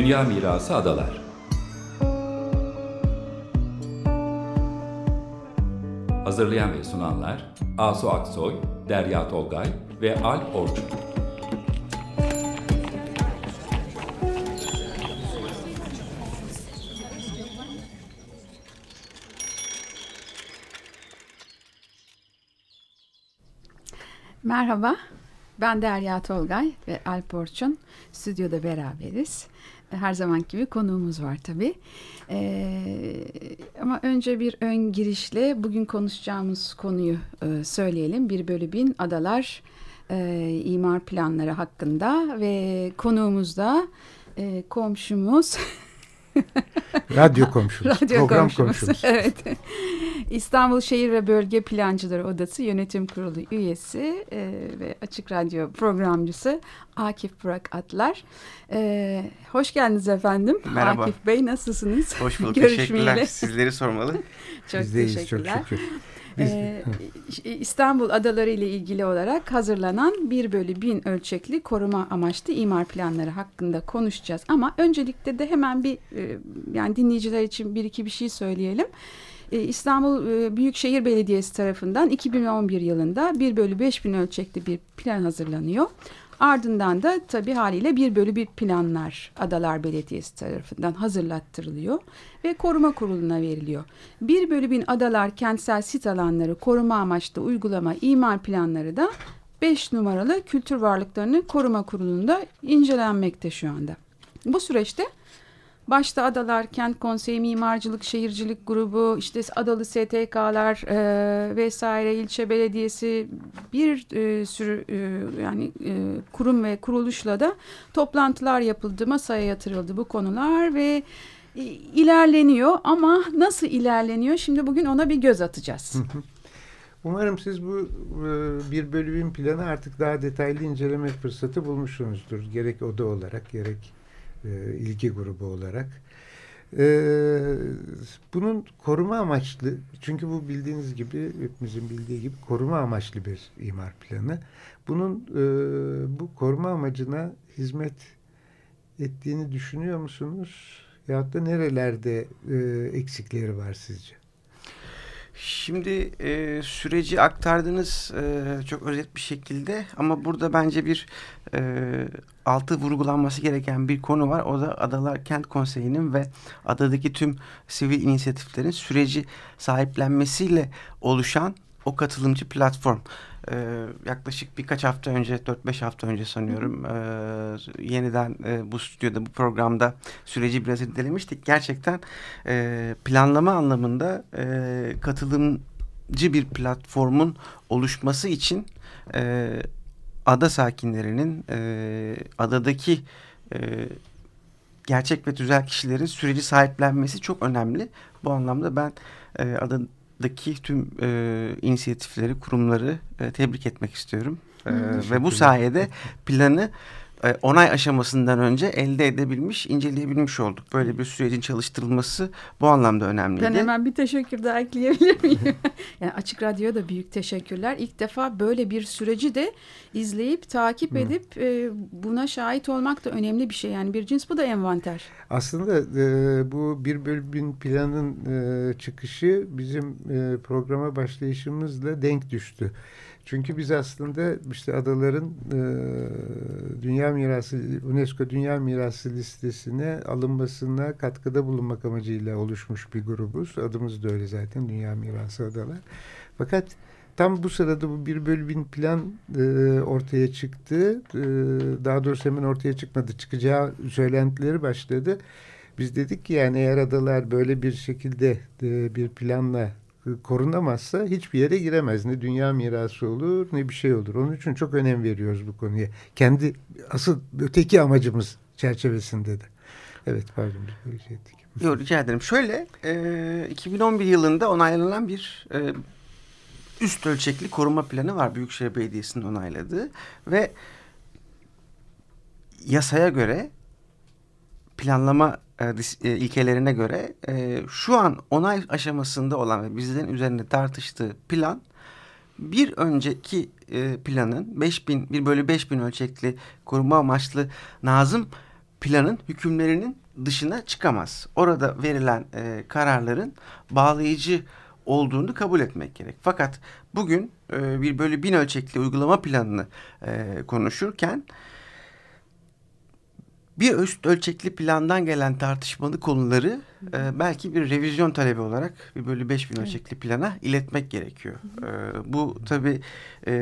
Dünya Mirası Adalar Hazırlayan ve sunanlar Asu Aksoy, Derya Tolgay ve Alp Orçun. Merhaba, ben Derya Tolgay ve Alp Orçun. Stüdyoda beraberiz. Her zaman gibi konuğumuz var tabii. Ee, ama önce bir ön girişle bugün konuşacağımız konuyu e, söyleyelim. Bir bölü bin adalar e, imar planları hakkında ve konuğumuz da e, komşumuz... Radyo komşumuz, Radyo program komşumuz. komşumuz. evet. İstanbul Şehir ve Bölge Plancıları Odası Yönetim Kurulu üyesi e, ve Açık Radyo programcısı Akif Burak Atlar. E, hoş geldiniz efendim. Merhaba. Akif Bey nasılsınız? Hoş bulduk. Teşekkürler. Sizleri sormalı. Çok Biz de iyiyiz, çok teşekkürler. şükür. Biz, Ee, İstanbul adaları ile ilgili olarak hazırlanan 1 bölü 1000 ölçekli koruma amaçlı imar planları hakkında konuşacağız. Ama öncelikle de hemen bir e, yani dinleyiciler için bir iki bir şey söyleyelim. E, İstanbul e, Büyükşehir Belediyesi tarafından 2011 yılında 1 bölü 5000 ölçekli bir plan hazırlanıyor. Ardından da tabii haliyle 1 bölü 1 planlar Adalar Belediyesi tarafından hazırlattırılıyor ve koruma kuruluna veriliyor. 1 bölü 1000 adalar kentsel sit alanları koruma amaçlı uygulama imar planları da 5 numaralı kültür varlıklarını koruma kurulunda incelenmekte şu anda. Bu süreçte Başta Adalar Kent Konseyi Mimarcılık Şehircilik Grubu, işte Adalı STK'lar e, vesaire ilçe belediyesi bir e, sürü e, yani e, kurum ve kuruluşla da toplantılar yapıldı, masaya yatırıldı bu konular ve e, ilerleniyor ama nasıl ilerleniyor? Şimdi bugün ona bir göz atacağız. umarım siz bu e, bir bölü bin planı artık daha detaylı inceleme fırsatı bulmuşsunuzdur. Gerek oda olarak, gerek e, ilgi grubu olarak. E, bunun koruma amaçlı, çünkü bu bildiğiniz gibi, hepimizin bildiği gibi koruma amaçlı bir imar planı. Bunun e, bu koruma amacına hizmet ettiğini düşünüyor musunuz? Yahut da nerelerde eksikleri var sizce? Şimdi e, süreci aktardınız e, çok özet bir şekilde ama burada bence bir e, altı vurgulanması gereken bir konu var. O da Adalar Kent Konseyi'nin ve adadaki tüm sivil inisiyatiflerin süreci sahiplenmesiyle oluşan o katılımcı platform. Ee, yaklaşık birkaç hafta önce, 4-5 hafta önce sanıyorum e, yeniden e, bu stüdyoda, bu programda süreci biraz irdelemiştik. Gerçekten e, planlama anlamında e, katılımcı bir platformun oluşması için e, ada sakinlerinin, e, adadaki e, gerçek ve tüzel kişilerin süreci sahiplenmesi çok önemli. Bu anlamda ben e, adada daki tüm e, inisiyatifleri, kurumları e, tebrik etmek istiyorum. E, ve bu sayede planı e, onay aşamasından önce elde edebilmiş, inceleyebilmiş olduk. Böyle bir sürecin çalıştırılması bu anlamda önemliydi. Ben hemen bir teşekkür daha ekleyebilir miyim? yani Açık Radyo'ya da büyük teşekkürler. İlk defa böyle bir süreci de izleyip, takip edip e, buna şahit olmak da önemli bir şey. Yani bir cins bu da envanter. Aslında e, bu bir bölü bin planın e, çıkışı bizim e, programa başlayışımızla denk düştü. Çünkü biz aslında işte adaların e, Dünya Mirası, UNESCO Dünya Mirası listesine alınmasına katkıda bulunmak amacıyla oluşmuş bir grubuz. Adımız da öyle zaten Dünya Mirası Adalar. Fakat tam bu sırada bu bir bölü plan e, ortaya çıktı. E, daha doğrusu hemen ortaya çıkmadı. Çıkacağı söylentileri başladı. Biz dedik ki yani eğer adalar böyle bir şekilde e, bir planla korunamazsa hiçbir yere giremez. Ne dünya mirası olur ne bir şey olur. Onun için çok önem veriyoruz bu konuya. Kendi asıl öteki amacımız çerçevesinde de. Evet pardon şey. Yok rica ederim. Şöyle e, 2011 yılında onaylanan bir e, üst ölçekli koruma planı var. Büyükşehir Belediyesi'nin onayladığı ve yasaya göre planlama ilkelerine göre e, şu an onay aşamasında olan ve bizlerin üzerinde tartıştığı plan bir önceki e, planın 5000 bir bölü 5000 ölçekli koruma amaçlı Nazım planın hükümlerinin dışına çıkamaz. Orada verilen e, kararların bağlayıcı olduğunu kabul etmek gerek. Fakat bugün e, bir böyle bin ölçekli uygulama planını e, konuşurken bir üst ölçekli plandan gelen tartışmalı konuları e, belki bir revizyon talebi olarak bir bölü 5000 evet. ölçekli plana iletmek gerekiyor. E, bu tabi e,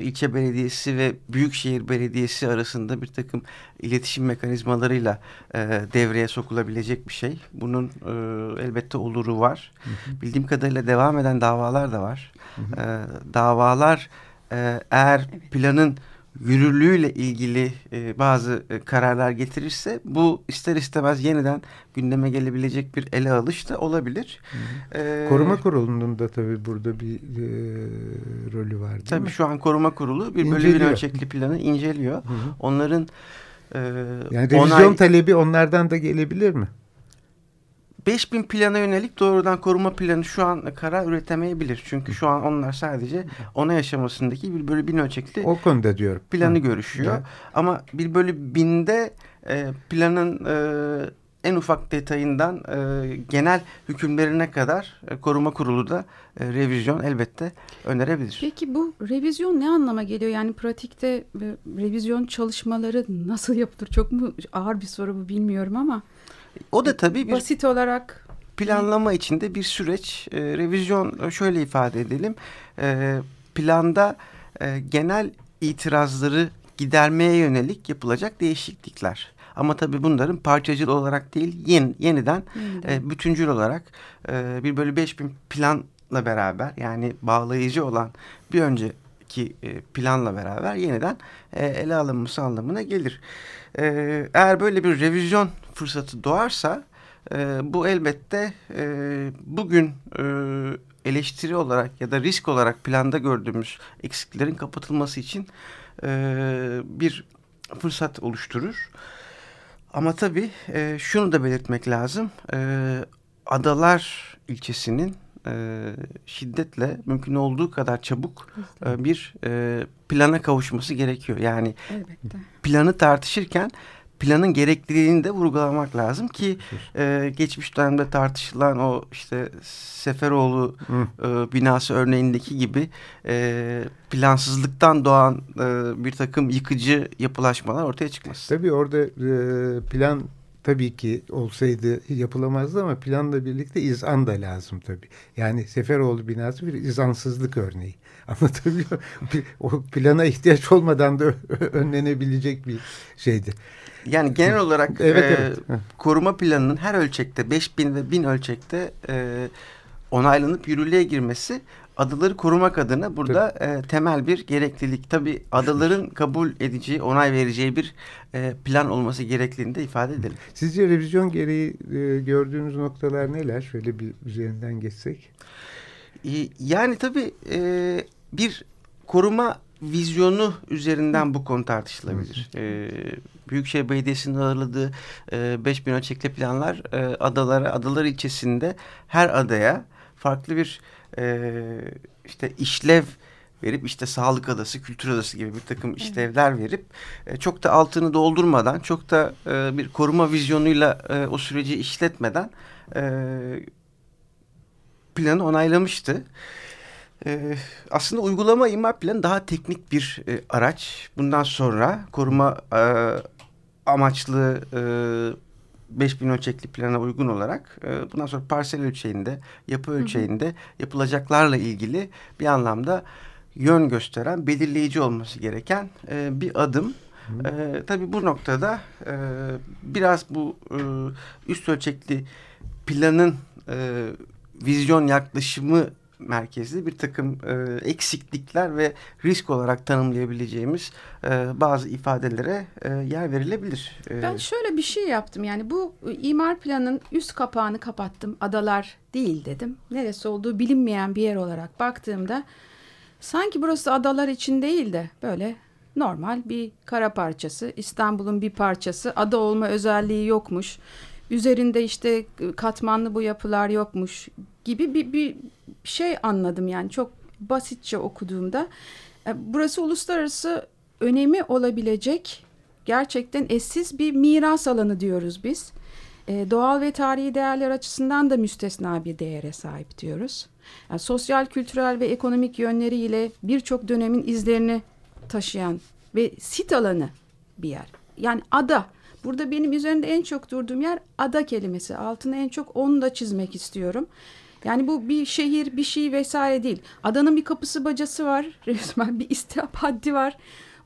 ilçe belediyesi ve büyükşehir belediyesi arasında bir takım iletişim mekanizmalarıyla e, devreye sokulabilecek bir şey. Bunun e, elbette oluru var. Hı hı. Bildiğim kadarıyla devam eden davalar da var. Hı hı. E, davalar e, eğer evet. planın yürürlüğüyle ilgili e, bazı e, kararlar getirirse bu ister istemez yeniden gündeme gelebilecek bir ele alış da olabilir. Hı hı. Ee, koruma kurulunun da tabii burada bir e, rolü var değil tabii mi? şu an koruma kurulu bir böyle bir ölçekli planı inceliyor. Hı hı. Onların e, yani revizyon onay... talebi onlardan da gelebilir mi? 5000 plana yönelik doğrudan koruma planı şu an karar üretemeyebilir. Çünkü şu an onlar sadece ona yaşamasındaki bir bölü bin ölçekli o konuda diyorum. planı Hı. görüşüyor. Hı. Ama bir bölü binde e, planın e, en ufak detayından e, genel hükümlerine kadar e, koruma kurulu da e, revizyon elbette önerebilir. Peki bu revizyon ne anlama geliyor? Yani pratikte e, revizyon çalışmaları nasıl yapılır? Çok mu ağır bir soru bu bilmiyorum ama. O da tabii bir basit olarak planlama içinde bir süreç. E, revizyon şöyle ifade edelim. E, planda e, genel itirazları gidermeye yönelik yapılacak değişiklikler. Ama tabii bunların parçacıl olarak değil yeni, yeniden. E, bütüncül olarak e, bir beş bin planla beraber yani bağlayıcı olan bir önceki e, planla beraber yeniden e, ele alınması anlamına gelir. E, eğer böyle bir revizyon fırsatı doğarsa e, bu elbette bugün eleştiri olarak ya da risk olarak planda gördüğümüz eksiklerin kapatılması için bir fırsat oluşturur. Ama tabii şunu da belirtmek lazım. Adalar ilçesinin e, şiddetle mümkün olduğu kadar çabuk e, bir e, plana kavuşması gerekiyor. Yani Elbette. planı tartışırken planın gerekliliğini de vurgulamak lazım ki e, geçmiş dönemde tartışılan o işte Seferoğlu e, binası örneğindeki gibi e, plansızlıktan doğan e, bir takım yıkıcı yapılaşmalar ortaya çıkmasın. Tabii orada e, plan tabii ki olsaydı yapılamazdı ama planla birlikte izan da lazım tabii. Yani Seferoğlu binası bir izansızlık örneği. Anlatabiliyor O plana ihtiyaç olmadan da önlenebilecek bir şeydi. Yani genel olarak evet, e, evet. koruma planının her ölçekte 5000 ve 1000 ölçekte e, onaylanıp yürürlüğe girmesi adaları korumak adına burada e, temel bir gereklilik. Tabi adaların kabul edeceği, onay vereceği bir e, plan olması gerektiğini de ifade edelim. Sizce revizyon gereği e, gördüğünüz noktalar neler? Şöyle bir üzerinden geçsek. E, yani tabi e, bir koruma vizyonu üzerinden bu konu tartışılabilir. Ee, Büyükşehir Belediyesi'nin ağırladığı e, 5000 ölçekli planlar e, adalara, adalar ilçesinde her adaya farklı bir e, işte işlev verip işte sağlık adası, kültür adası gibi bir takım işlevler verip e, çok da altını doldurmadan, çok da e, bir koruma vizyonuyla e, o süreci işletmeden e, planı onaylamıştı. Ee, aslında uygulama imar planı daha teknik bir e, araç. Bundan sonra koruma e, amaçlı e, 5000 ölçekli plana uygun olarak e, bundan sonra parsel ölçeğinde, yapı ölçeğinde hı hı. yapılacaklarla ilgili bir anlamda yön gösteren, belirleyici olması gereken e, bir adım. E, tabii bu noktada e, biraz bu e, üst ölçekli planın e, vizyon yaklaşımı merkezli bir takım e, eksiklikler ve risk olarak tanımlayabileceğimiz e, bazı ifadelere e, yer verilebilir. E, ben şöyle bir şey yaptım. Yani bu imar planının üst kapağını kapattım. Adalar değil dedim. Neresi olduğu bilinmeyen bir yer olarak baktığımda sanki burası adalar için değil de böyle normal bir kara parçası. İstanbul'un bir parçası. Ada olma özelliği yokmuş. Üzerinde işte katmanlı bu yapılar yokmuş gibi bir, bir şey anladım yani çok basitçe okuduğumda. E, burası uluslararası önemi olabilecek gerçekten eşsiz bir miras alanı diyoruz biz. E, doğal ve tarihi değerler açısından da müstesna bir değere sahip diyoruz. Yani sosyal, kültürel ve ekonomik yönleriyle birçok dönemin izlerini taşıyan ve sit alanı bir yer. Yani ada. Burada benim üzerinde en çok durduğum yer ada kelimesi. Altını en çok onu da çizmek istiyorum. Yani bu bir şehir, bir şey vesaire değil. Adanın bir kapısı bacası var. Resmen bir istihap haddi var.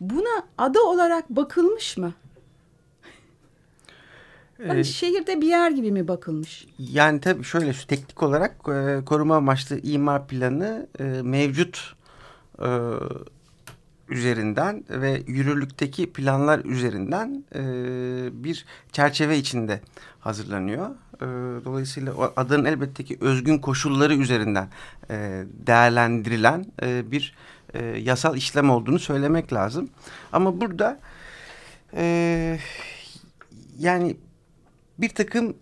Buna ada olarak bakılmış mı? Yani ee, şehirde bir yer gibi mi bakılmış? Yani tabii şöyle şu teknik olarak e, koruma amaçlı imar planı e, mevcut e, üzerinden ve yürürlükteki planlar üzerinden e, bir çerçeve içinde hazırlanıyor. E, dolayısıyla adanın elbette ki özgün koşulları üzerinden e, değerlendirilen e, bir e, yasal işlem olduğunu söylemek lazım. Ama burada e, yani bir takım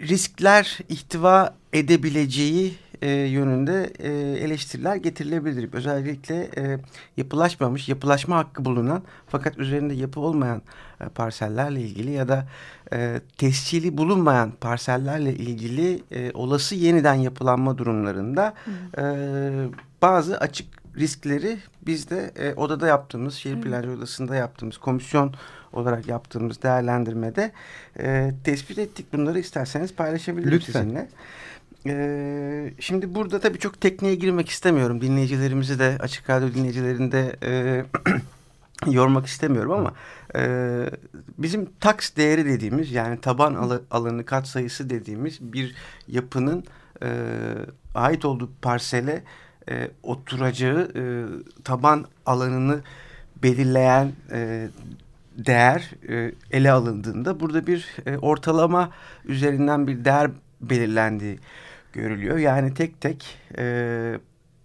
riskler ihtiva edebileceği e, yönünde e, eleştiriler getirilebilir. Özellikle e, yapılaşmamış, yapılaşma hakkı bulunan fakat üzerinde yapı olmayan e, parsellerle ilgili ya da e, tescili bulunmayan parsellerle ilgili e, olası yeniden yapılanma durumlarında e, bazı açık riskleri biz de e, odada yaptığımız, şehir plancı odasında yaptığımız komisyon olarak yaptığımız değerlendirmede e, tespit ettik. Bunları isterseniz paylaşabilirim Lütfen. sizinle. Ee, şimdi burada tabii çok tekniğe girmek istemiyorum. Dinleyicilerimizi de açık radyo dinleyicilerini de e, yormak istemiyorum ama e, bizim tax değeri dediğimiz yani taban al alanı kat sayısı dediğimiz bir yapının e, ait olduğu parsele e, oturacağı e, taban alanını belirleyen e, değer e, ele alındığında burada bir e, ortalama üzerinden bir değer belirlendiği görülüyor. Yani tek tek e,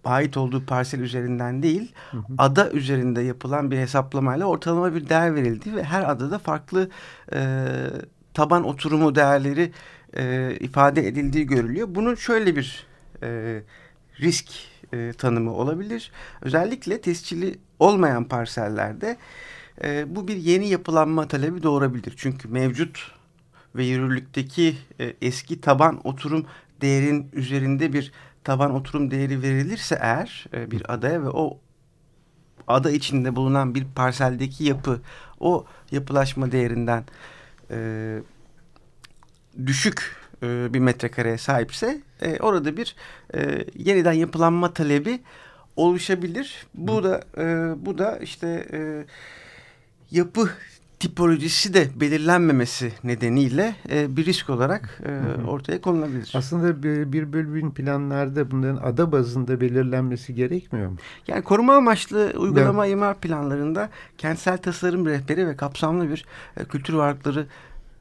ait olduğu parsel üzerinden değil hı hı. ada üzerinde yapılan bir hesaplamayla ortalama bir değer verildi ve her adada farklı e, taban oturumu değerleri e, ifade edildiği görülüyor. Bunun şöyle bir e, risk e, tanımı olabilir. Özellikle tescilli olmayan parsellerde e, bu bir yeni yapılanma talebi doğurabilir. Çünkü mevcut ve yürürlükteki e, eski taban oturum değerin üzerinde bir taban oturum değeri verilirse eğer e, bir adaya ve o ada içinde bulunan bir parseldeki yapı o yapılaşma değerinden e, düşük e, bir metrekareye sahipse e, orada bir e, yeniden yapılanma talebi oluşabilir. Bu da e, bu da işte e, yapı tipolojisi de belirlenmemesi nedeniyle e, bir risk olarak e, ortaya konulabilir. Aslında bir, bir bölümün planlarda bunların ada bazında belirlenmesi gerekmiyor mu? Yani koruma amaçlı uygulama evet. imar planlarında kentsel tasarım rehberi ve kapsamlı bir e, kültür varlıkları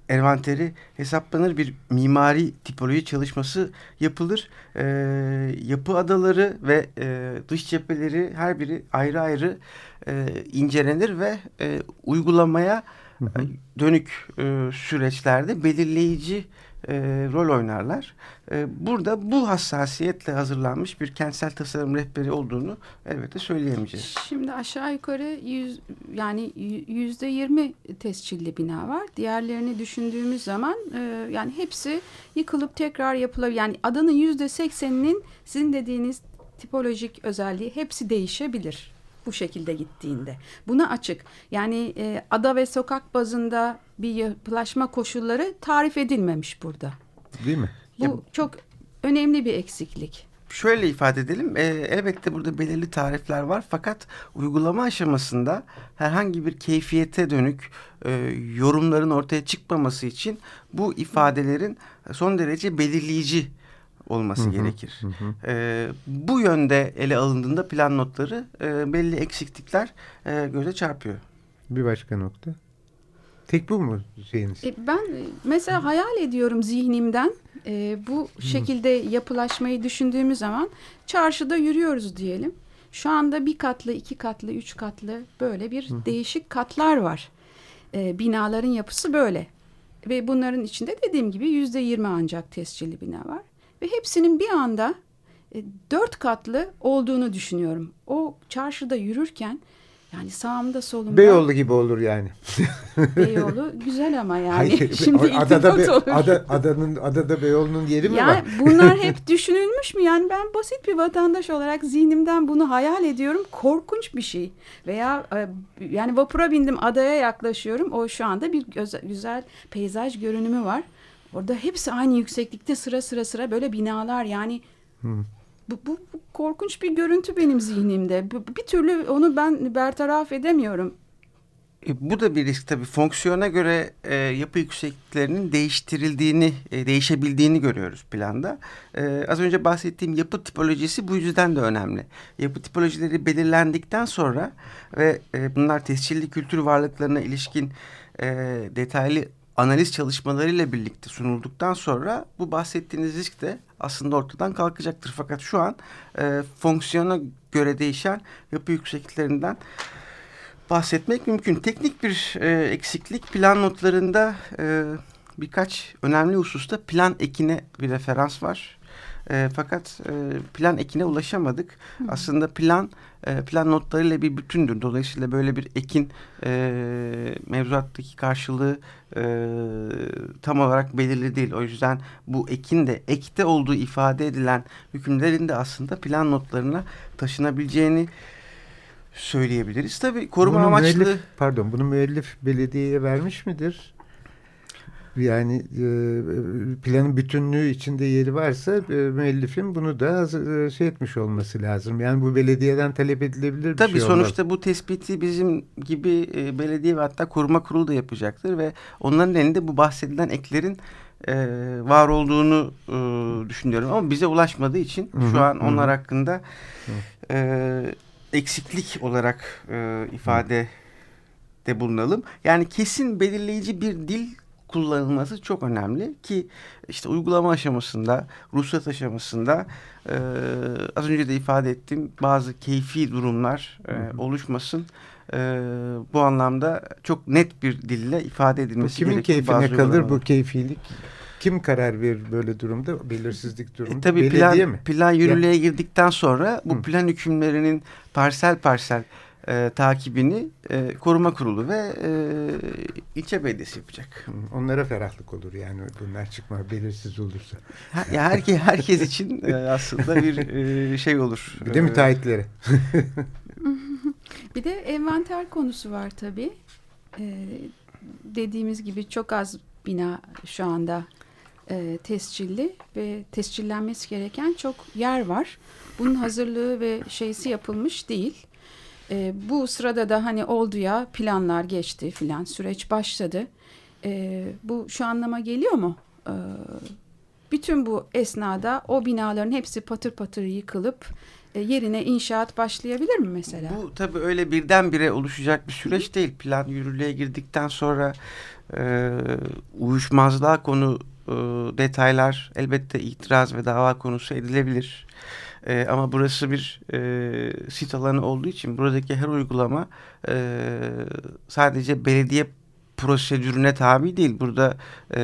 envanteri hesaplanır bir mimari tipoloji çalışması yapılır. E, yapı adaları ve e, dış cepheleri her biri ayrı ayrı e, incelenir ve e, uygulamaya hı hı. dönük e, süreçlerde belirleyici e, rol oynarlar. E, burada bu hassasiyetle hazırlanmış bir kentsel tasarım rehberi olduğunu elbette söyleyemeyeceğiz. Şimdi aşağı yukarı yüz, yani yüzde yirmi tescilli bina var. Diğerlerini düşündüğümüz zaman e, yani hepsi yıkılıp tekrar yapılabilir. Yani adanın yüzde sekseninin sizin dediğiniz tipolojik özelliği hepsi değişebilir bu şekilde gittiğinde. Buna açık. Yani e, ada ve sokak bazında bir yapılaşma koşulları tarif edilmemiş burada. Değil mi? Bu ya, çok önemli bir eksiklik. Şöyle ifade edelim. E, elbette burada belirli tarifler var fakat uygulama aşamasında herhangi bir keyfiyete dönük e, yorumların ortaya çıkmaması için bu ifadelerin son derece belirleyici olması hı hı, gerekir. Hı. E, bu yönde ele alındığında plan notları e, belli eksiklikler e, göze çarpıyor. Bir başka nokta. Tek bu mu şeyiniz? E, ben mesela hayal ediyorum zihnimden e, bu şekilde yapılaşmayı düşündüğümüz zaman çarşıda yürüyoruz diyelim. Şu anda bir katlı, iki katlı, üç katlı böyle bir Hı. değişik katlar var. E, binaların yapısı böyle. Ve bunların içinde dediğim gibi yüzde yirmi ancak tescilli bina var. Ve hepsinin bir anda e, dört katlı olduğunu düşünüyorum. O çarşıda yürürken Yani sağımda solumda. Beyoğlu gibi olur yani. Beyoğlu güzel ama yani. Hayır, Şimdi adada, be, olur. ada, adanın, adada Beyoğlu'nun yeri mi yani var? bunlar hep düşünülmüş mü? Yani ben basit bir vatandaş olarak zihnimden bunu hayal ediyorum. Korkunç bir şey. Veya e, yani vapura bindim adaya yaklaşıyorum. O şu anda bir güzel, güzel peyzaj görünümü var. Orada hepsi aynı yükseklikte sıra sıra sıra böyle binalar yani... Hmm. Bu, bu, bu korkunç bir görüntü benim zihnimde. Bu, bir türlü onu ben bertaraf edemiyorum. E, bu da bir risk tabii. Fonksiyona göre e, yapı yüksekliklerinin değiştirildiğini, e, değişebildiğini görüyoruz planda. E, az önce bahsettiğim yapı tipolojisi bu yüzden de önemli. Yapı tipolojileri belirlendikten sonra ve e, bunlar tescilli kültür varlıklarına ilişkin e, detaylı analiz çalışmalarıyla birlikte sunulduktan sonra bu bahsettiğiniz risk de aslında ortadan kalkacaktır. Fakat şu an e, fonksiyona göre değişen yapı yüksekliklerinden bahsetmek mümkün. Teknik bir e, eksiklik plan notlarında e, birkaç önemli hususta plan ekine bir referans var. E, fakat e, plan ekine ulaşamadık. Hı. Aslında plan e, plan notlarıyla bir bütündür. Dolayısıyla böyle bir ekin e, mevzuattaki karşılığı e, tam olarak belirli değil. O yüzden bu ekin de ekte olduğu ifade edilen hükümlerin de aslında plan notlarına taşınabileceğini söyleyebiliriz. Tabii koruma bunu amaçlı... Müellif, pardon bunu müellif belediyeye vermiş midir? Yani e, planın bütünlüğü içinde yeri varsa e, müellifin bunu da e, şey etmiş olması lazım. Yani bu belediyeden talep edilebilir bir Tabii şey sonuçta olmaz. bu tespiti bizim gibi e, belediye ve hatta koruma kurulu da yapacaktır ve onların elinde bu bahsedilen eklerin e, var olduğunu e, düşünüyorum. Ama bize ulaşmadığı için hı -hı, şu an hı. onlar hakkında e, eksiklik olarak e, ifade de bulunalım. Yani kesin belirleyici bir dil kullanılması çok önemli ki işte uygulama aşamasında, ruhsat aşamasında e, az önce de ifade ettiğim bazı keyfi durumlar e, oluşmasın. E, bu anlamda çok net bir dille ifade edilmesi gerekiyor. Kimin keyfine kalır bu keyfilik? Kim karar verir böyle durumda? Belirsizlik durumunda. E, tabii Belediye plan, mi? plan yürürlüğe girdikten sonra bu Hı. plan hükümlerinin parsel parsel e, takibini e, koruma kurulu ve e, ilçe belediyesi yapacak. Onlara ferahlık olur yani bunlar çıkma belirsiz olursa. Ha, ya herke, herkes için e, aslında bir e, şey olur. Bir de müteahhitlere. bir de envanter konusu var tabii. Ee, dediğimiz gibi çok az bina şu anda e, tescilli ve tescillenmesi gereken çok yer var. Bunun hazırlığı ve şeysi yapılmış değil. E, bu sırada da hani oldu ya planlar geçti filan süreç başladı. E, bu şu anlama geliyor mu? E, bütün bu esnada o binaların hepsi patır patır yıkılıp e, yerine inşaat başlayabilir mi mesela? Bu tabii öyle birdenbire oluşacak bir süreç değil. Plan yürürlüğe girdikten sonra e, uyuşmazlığa konu e, detaylar elbette itiraz ve dava konusu edilebilir. E, ama burası bir e, sit alanı olduğu için buradaki her uygulama e, sadece belediye prosedürüne tabi değil. Burada e,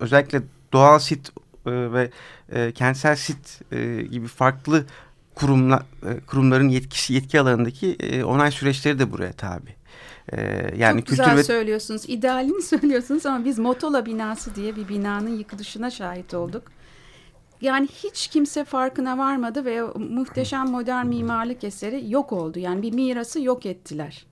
özellikle doğal sit e, ve e, kentsel sit e, gibi farklı kurumla, e, kurumların yetkisi yetki alanındaki e, onay süreçleri de buraya tabi. Ee, yani Çok güzel ve... söylüyorsunuz. İdealini söylüyorsunuz ama biz Motola binası diye bir binanın yıkılışına şahit olduk. Yani hiç kimse farkına varmadı ve muhteşem modern mimarlık eseri yok oldu. Yani bir mirası yok ettiler.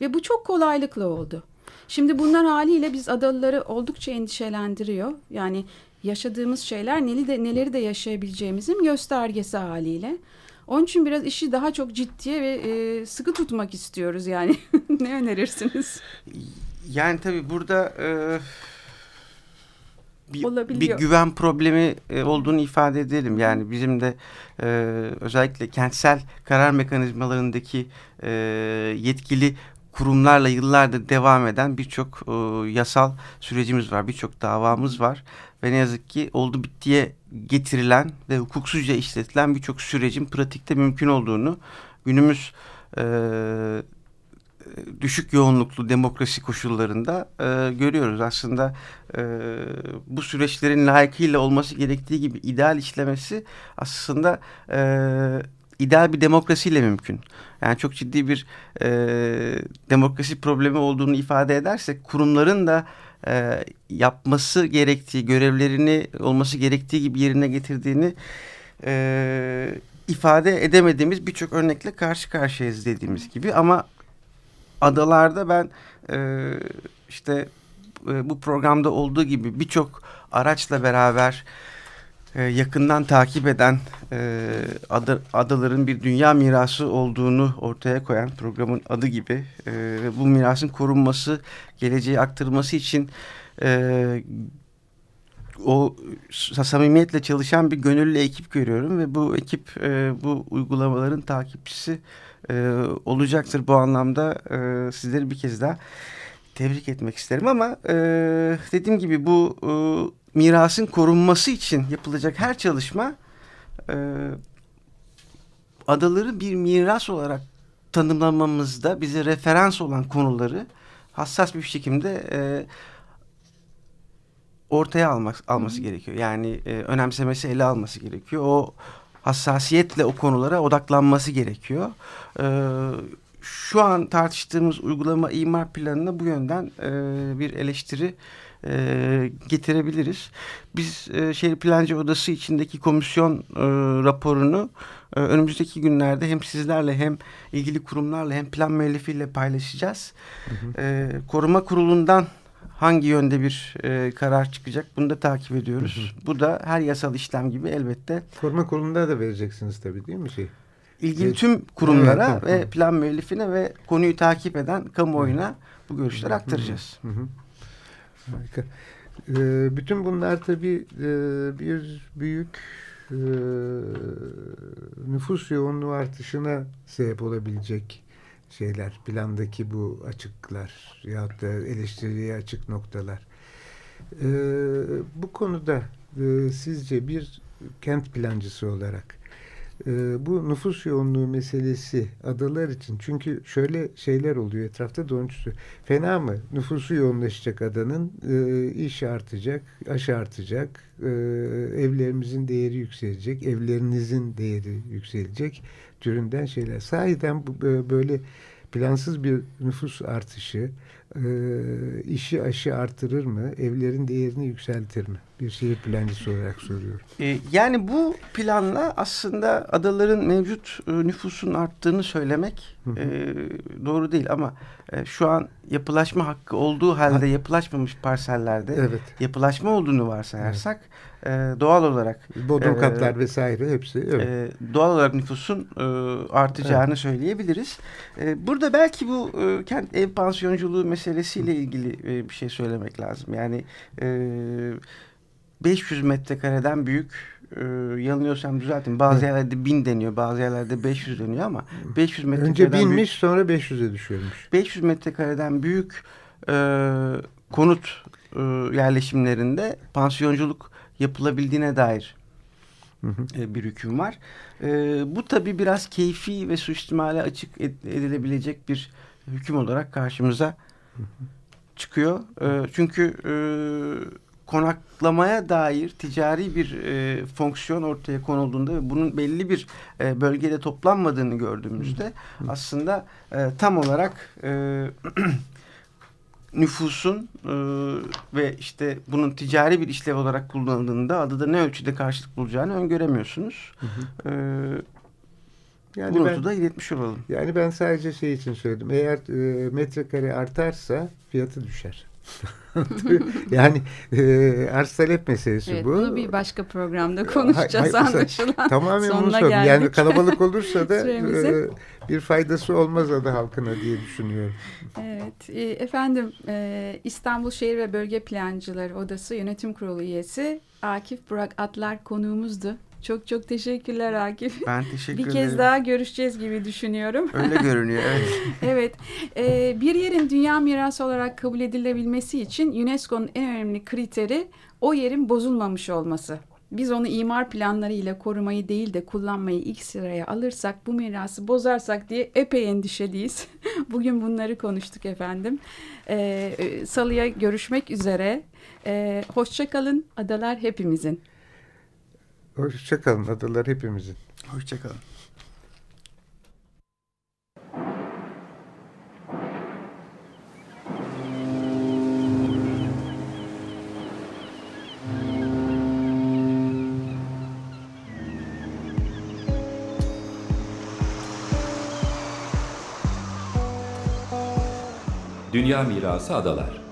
Ve bu çok kolaylıkla oldu. Şimdi bunlar haliyle biz adalıları oldukça endişelendiriyor. Yani yaşadığımız şeyler neleri de, neleri de yaşayabileceğimizin göstergesi haliyle. Onun için biraz işi daha çok ciddiye ve e, sıkı tutmak istiyoruz yani. ne önerirsiniz? Yani tabii burada e, bir, bir güven problemi e, olduğunu ifade edelim. Yani bizim de e, özellikle kentsel karar mekanizmalarındaki e, yetkili kurumlarla yıllardır devam eden birçok e, yasal sürecimiz var. Birçok davamız var. Ve ne yazık ki oldu bittiye getirilen ve hukuksuzca işletilen birçok sürecin pratikte mümkün olduğunu günümüz e, düşük yoğunluklu demokrasi koşullarında e, görüyoruz. Aslında e, bu süreçlerin layıkıyla olması gerektiği gibi ideal işlemesi aslında e, ideal bir demokrasiyle mümkün. Yani çok ciddi bir e, demokrasi problemi olduğunu ifade edersek kurumların da e, yapması gerektiği, görevlerini olması gerektiği gibi yerine getirdiğini e, ifade edemediğimiz birçok örnekle karşı karşıyayız dediğimiz gibi. Ama adalarda ben e, işte e, bu programda olduğu gibi birçok araçla beraber e, yakından takip eden e, adı, adaların bir dünya mirası olduğunu ortaya koyan programın adı gibi e, bu mirasın korunması, geleceğe aktarılması için e, o samimiyetle çalışan bir gönüllü ekip görüyorum ve bu ekip e, bu uygulamaların takipçisi e, olacaktır. Bu anlamda e, sizleri bir kez daha tebrik etmek isterim ama e, dediğim gibi bu e, mirasın korunması için yapılacak her çalışma e, adaları bir miras olarak tanımlamamızda bize referans olan konuları hassas bir şekilde e, ortaya almak alması Hı. gerekiyor. Yani e, önemsemesi ele alması gerekiyor. O hassasiyetle o konulara odaklanması gerekiyor. E, şu an tartıştığımız uygulama imar planına bu yönden e, bir eleştiri e, getirebiliriz. Biz e, Şehir Plancı Odası içindeki komisyon e, raporunu e, önümüzdeki günlerde hem sizlerle hem ilgili kurumlarla hem plan müellifiyle paylaşacağız. Hı hı. E, koruma kurulundan hangi yönde bir e, karar çıkacak bunu da takip ediyoruz. Hı hı. Bu da her yasal işlem gibi elbette. Koruma kurulunda da vereceksiniz tabii değil mi şey? ilgili evet. tüm kurumlara evet, ve plan müellifine ve konuyu takip eden kamuoyuna bu görüşleri aktaracağız. Hı hı. Harika. Ee, bütün bunlar tabii e, bir büyük e, nüfus yoğunluğu artışına sebep olabilecek şeyler. Plandaki bu açıklar ya da eleştiriye açık noktalar. Ee, bu konuda e, sizce bir kent plancısı olarak e, bu nüfus yoğunluğu meselesi adalar için çünkü şöyle şeyler oluyor etrafta da fena mı nüfusu yoğunlaşacak adanın e, iş artacak aş artacak e, evlerimizin değeri yükselecek evlerinizin değeri yükselecek türünden şeyler sahiden böyle plansız bir nüfus artışı e, işi aşı artırır mı? Evlerin değerini yükseltir mi? Bir şehir plancısı olarak soruyorum. E, yani bu planla aslında adaların mevcut e, nüfusun arttığını söylemek e, doğru değil ama e, şu an yapılaşma hakkı olduğu halde ha. yapılaşmamış parsellerde evet. yapılaşma olduğunu varsayarsak evet. e, doğal olarak bodrum e, katlar vesaire hepsi evet. e, doğal olarak nüfusun e, artacağını evet. söyleyebiliriz. E, burada belki bu e, kent ev pansiyonculuğu meselesiyle ilgili e, bir şey söylemek lazım. Yani e, 500 metrekareden büyük e, yanılıyorsam düzeltin. Bazı evet. yerlerde 1000 deniyor, bazı yerlerde 500 deniyor ama 500 metrekareden Önce binmiş büyük, sonra 500'e düşüyormuş. 500 metrekareden büyük e, konut e, yerleşimlerinde pansiyonculuk yapılabildiğine dair E, bir hüküm var. E, bu tabi biraz keyfi ve suistimale açık edilebilecek bir hüküm olarak karşımıza çıkıyor. E, çünkü e, konaklamaya dair ticari bir e, fonksiyon ortaya konulduğunda ve bunun belli bir e, bölgede toplanmadığını gördüğümüzde aslında e, tam olarak e, nüfusun e, ve işte bunun ticari bir işlev olarak kullanıldığında adada ne ölçüde karşılık bulacağını öngöremiyorsunuz. Hı hı. E, yani bu ben, da iletmiş olalım. Yani ben sadece şey için söyledim. Eğer e, metrekare artarsa fiyatı düşer. yani e, arz talep meselesi evet, bu. Bunu bir başka programda konuşacağız hay, hay, anlaşılan. Tamamen bunu söylüyorum. Yani kalabalık olursa da e, bir faydası olmaz ada halkına diye düşünüyorum. Evet e, efendim e, İstanbul Şehir ve Bölge Plancıları Odası Yönetim Kurulu üyesi Akif Burak Atlar konuğumuzdu. Çok çok teşekkürler Akif. Ben teşekkür ederim. Bir kez daha görüşeceğiz gibi düşünüyorum. Öyle görünüyor evet. evet. E, bir yerin dünya mirası olarak kabul edilebilmesi için UNESCO'nun en önemli kriteri o yerin bozulmamış olması. Biz onu imar planları ile korumayı değil de kullanmayı ilk sıraya alırsak bu mirası bozarsak diye epey endişeliyiz. Bugün bunları konuştuk efendim. Ee, salıya görüşmek üzere. Ee, Hoşçakalın adalar hepimizin. Hoşçakalın. Adalar hepimizin. Hoşçakalın. Dünya Mirası Adalar